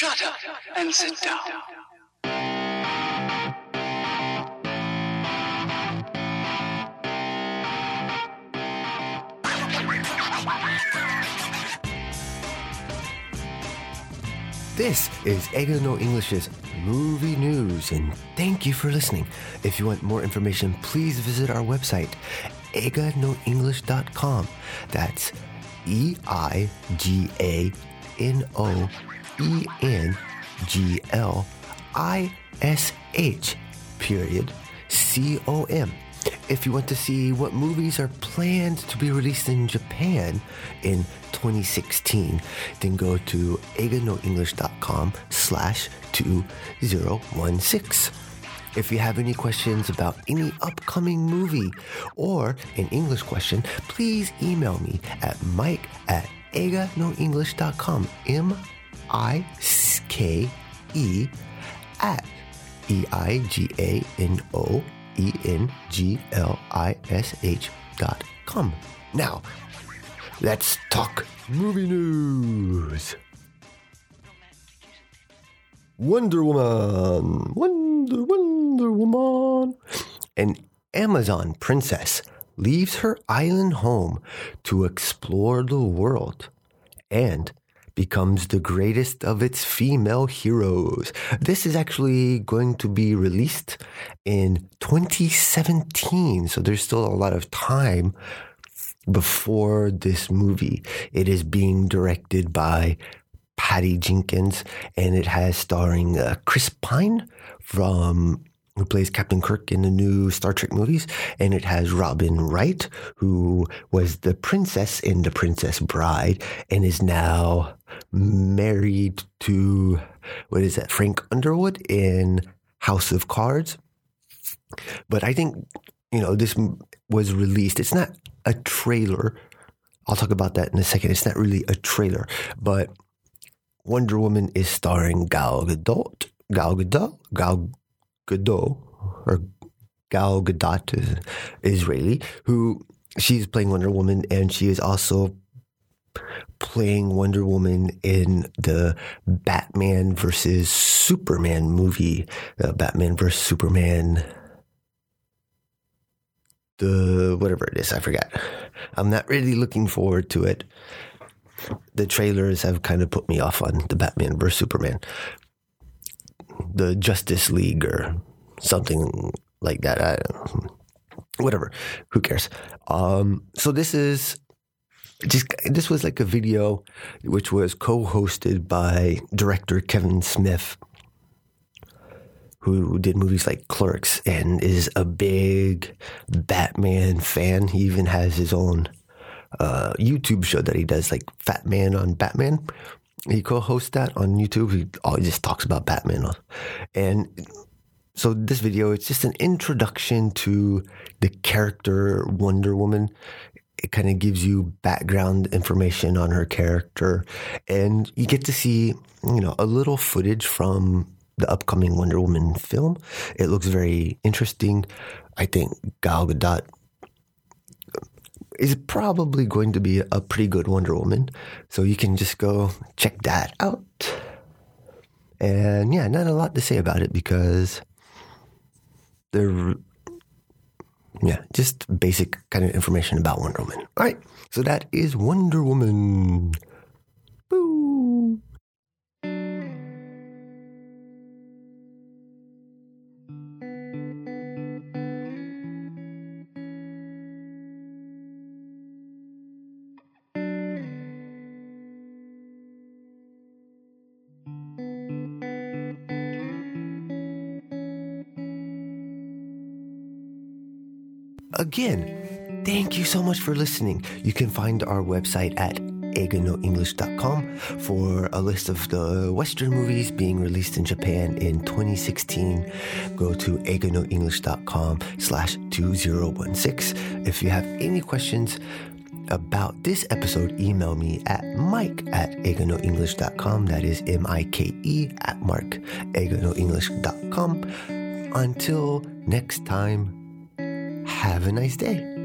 Shut up and sit down. This is Eiga No English's movie news, and thank you for listening. If you want more information, please visit our website, eiganoenglish.com. That's E I G A N O E N G L I S H, period, C O M. If you want to see what movies are planned to be released in Japan in 2016, then go to eiganoenglish.com slash 2016. If you have any questions about any upcoming movie or an English question, please email me at mike at eiganoenglish.com. M-I-K-E at E-I-G-A-N-O E N G L I S H dot com. Now, let's talk movie news. Wonder Woman, Wonder, Wonder Woman. An Amazon princess leaves her island home to explore the world and becomes the greatest of its female heroes. This is actually going to be released in 2017, so there's still a lot of time before this movie. It is being directed by Patty Jenkins and it has starring uh, Chris Pine from who plays Captain Kirk in the new Star Trek movies, and it has Robin Wright, who was the princess in The Princess Bride and is now married to what is that, Frank Underwood in House of Cards. But I think, you know, this was released. It's not a trailer. I'll talk about that in a second. It's not really a trailer, but Wonder Woman is starring Gal Gadot. Gal Gadot? Gal Gadot or Gal Gadot Israeli, who she's playing Wonder Woman, and she is also playing Wonder Woman in the Batman versus Superman movie, uh, Batman versus Superman. The whatever it is, I forgot. I'm not really looking forward to it. The trailers have kind of put me off on the Batman versus Superman the Justice League or something like that. I, whatever. Who cares? Um, so this is just this was like a video which was co-hosted by director Kevin Smith, who did movies like Clerks and is a big Batman fan. He even has his own uh, YouTube show that he does, like Fat Man on Batman he co-hosts that on YouTube. He just talks about Batman, and so this video it's just an introduction to the character Wonder Woman. It kind of gives you background information on her character, and you get to see you know a little footage from the upcoming Wonder Woman film. It looks very interesting. I think Gal Gadot is probably going to be a pretty good Wonder Woman. So you can just go check that out. And yeah, not a lot to say about it because they're, yeah, just basic kind of information about Wonder Woman. All right. So that is Wonder Woman. Again, thank you so much for listening. You can find our website at eiganoenglish.com for a list of the Western movies being released in Japan in 2016. Go to eiganoenglish.com slash 2016. If you have any questions about this episode, email me at mike at eiganoenglish.com. That is M-I-K-E at mark eiganoenglish.com. Until next time, have a nice day.